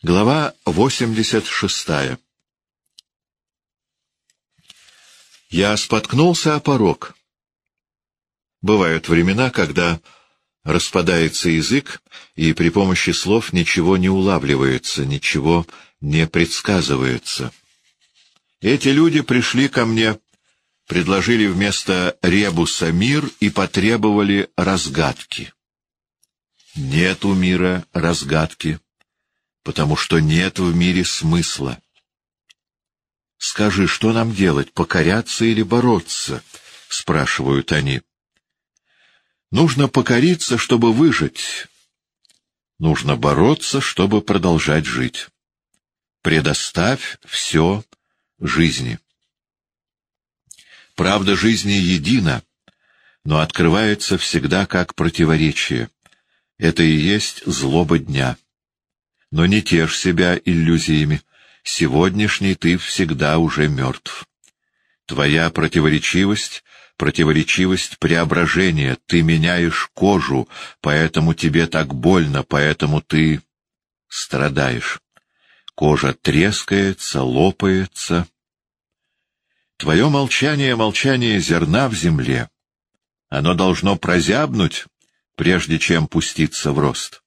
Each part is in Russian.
Глава 86 Я споткнулся о порог. Бывают времена, когда распадается язык, и при помощи слов ничего не улавливается, ничего не предсказывается. Эти люди пришли ко мне, предложили вместо ребуса мир и потребовали разгадки. Нет у мира разгадки потому что нет в мире смысла. «Скажи, что нам делать, покоряться или бороться?» — спрашивают они. «Нужно покориться, чтобы выжить. Нужно бороться, чтобы продолжать жить. Предоставь все жизни». Правда жизни едина, но открывается всегда как противоречие. Это и есть злоба дня. Но не тешь себя иллюзиями. Сегодняшний ты всегда уже мертв. Твоя противоречивость — противоречивость преображения. Ты меняешь кожу, поэтому тебе так больно, поэтому ты страдаешь. Кожа трескается, лопается. Твое молчание — молчание зерна в земле. Оно должно прозябнуть, прежде чем пуститься в рост.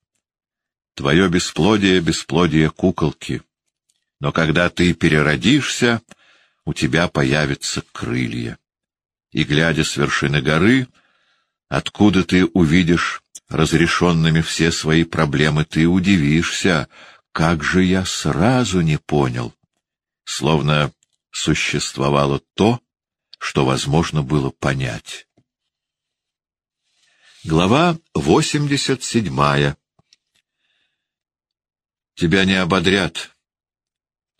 Твое бесплодие — бесплодие куколки. Но когда ты переродишься, у тебя появятся крылья. И, глядя с вершины горы, откуда ты увидишь разрешенными все свои проблемы, ты удивишься, как же я сразу не понял. Словно существовало то, что возможно было понять. Глава восемьдесят седьмая Тебя не ободрят.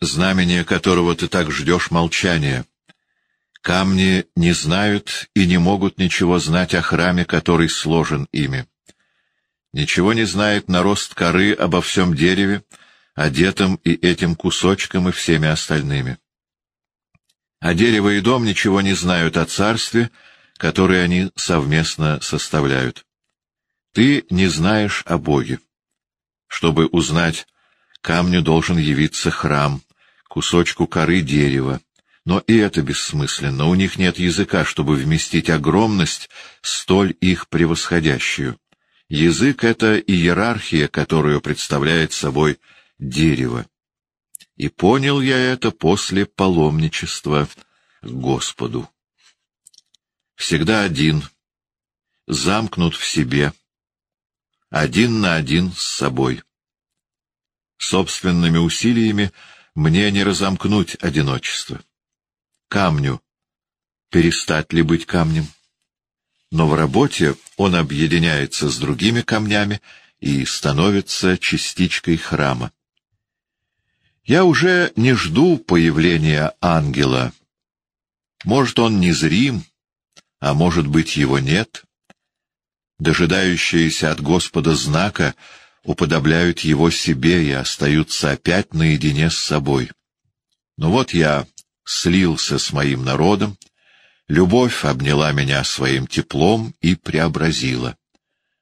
Знамение которого ты так ждешь молчания. Камни не знают и не могут ничего знать о храме, который сложен ими. Ничего не знает нарост коры обо всем дереве, одетом и этим кусочком, и всеми остальными. А дерево и дом ничего не знают о царстве, которое они совместно составляют. Ты не знаешь о Боге. Чтобы узнать, камню должен явиться храм, кусочку коры дерева. Но и это бессмысленно, у них нет языка, чтобы вместить огромность, столь их превосходящую. Язык — это иерархия, которую представляет собой дерево. И понял я это после паломничества к Господу. Всегда один, замкнут в себе, один на один с собой. Собственными усилиями мне не разомкнуть одиночество. Камню перестать ли быть камнем? Но в работе он объединяется с другими камнями и становится частичкой храма. Я уже не жду появления ангела. Может, он незрим, а может быть, его нет. Дожидающиеся от Господа знака — уподобляют его себе и остаются опять наедине с собой. Но вот я слился с моим народом, любовь обняла меня своим теплом и преобразила.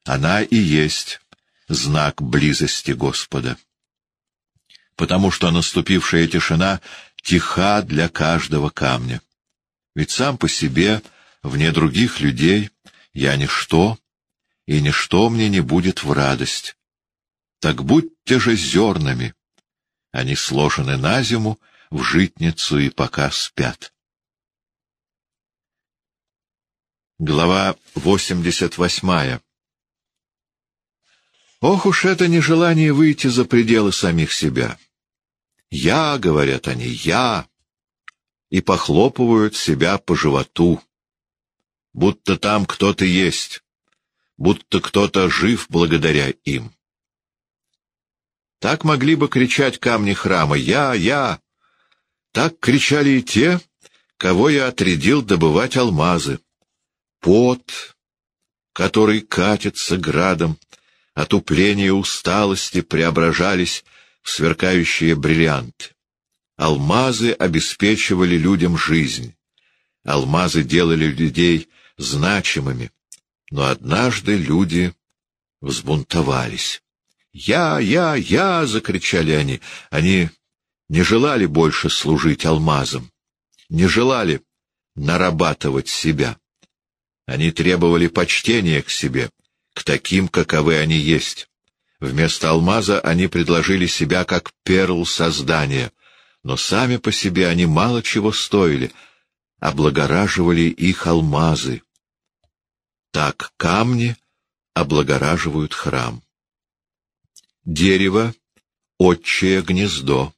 Она и есть знак близости Господа. Потому что наступившая тишина тиха для каждого камня. Ведь сам по себе, вне других людей, я ничто, и ничто мне не будет в радость. Так будьте же зернами. Они сложены на зиму, в житницу и пока спят. Глава восемьдесят восьмая Ох уж это нежелание выйти за пределы самих себя. «Я», — говорят они, — «я», и похлопывают себя по животу, будто там кто-то есть, будто кто-то жив благодаря им. Так могли бы кричать камни храма «Я! Я!». Так кричали и те, кого я отрядил добывать алмазы. Пот, который катится градом, отупление усталости преображались в сверкающие бриллианты. Алмазы обеспечивали людям жизнь. Алмазы делали людей значимыми. Но однажды люди взбунтовались «Я, я, я!» — закричали они. Они не желали больше служить алмазом, не желали нарабатывать себя. Они требовали почтения к себе, к таким, каковы они есть. Вместо алмаза они предложили себя как перл создания, но сами по себе они мало чего стоили, облагораживали их алмазы. Так камни облагораживают храм. Дерево — отчее гнездо,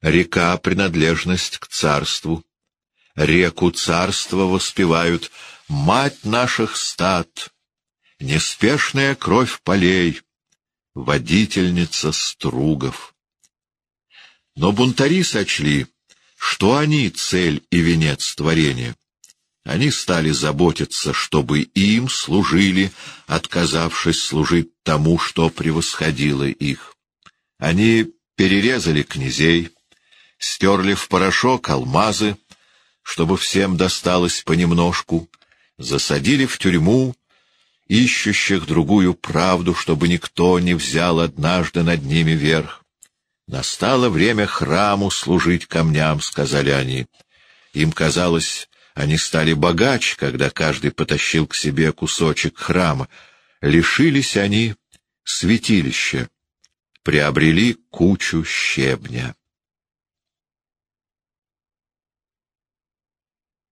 река — принадлежность к царству, реку царства воспевают «Мать наших стад», неспешная кровь полей, водительница стругов. Но бунтари сочли, что они — цель и венец творения. Они стали заботиться, чтобы им служили, отказавшись служить тому, что превосходило их. Они перерезали князей, стерли в порошок алмазы, чтобы всем досталось понемножку, засадили в тюрьму ищущих другую правду, чтобы никто не взял однажды над ними верх. Настало время храму служить камням, — сказали они. Им казалось, они стали богаче, когда каждый потащил к себе кусочек храма. Лишились они святилища, приобрели кучу щебня.